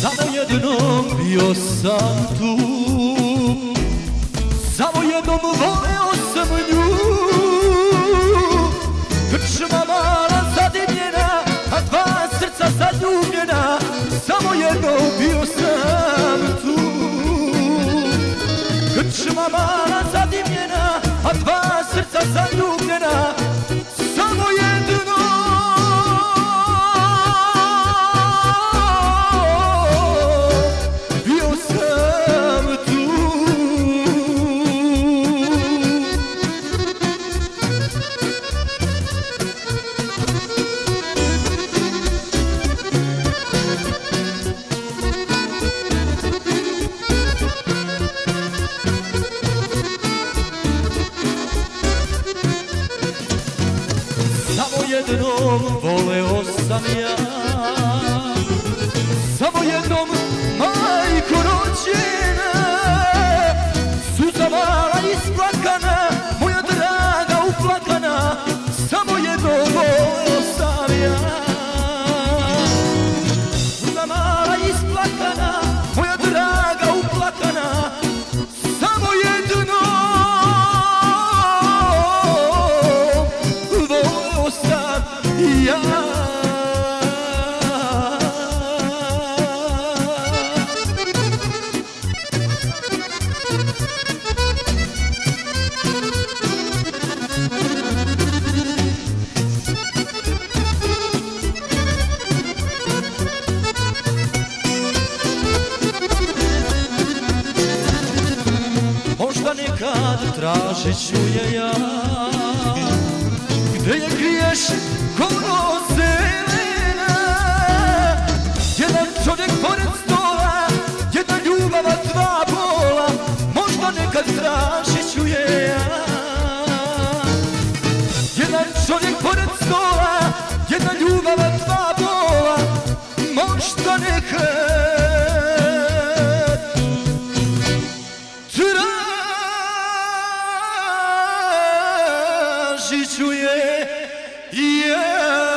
Samo jednom bio sam tu Samo jednom voleo Samo jednom bio sam tu. Krčma mala jednom voleo sam ja Možda nekad tražit ću je ja. Gde je kriješ kono čovjek pored stola Jedna ljubava dva bola Možda nekad tražit ću je, je.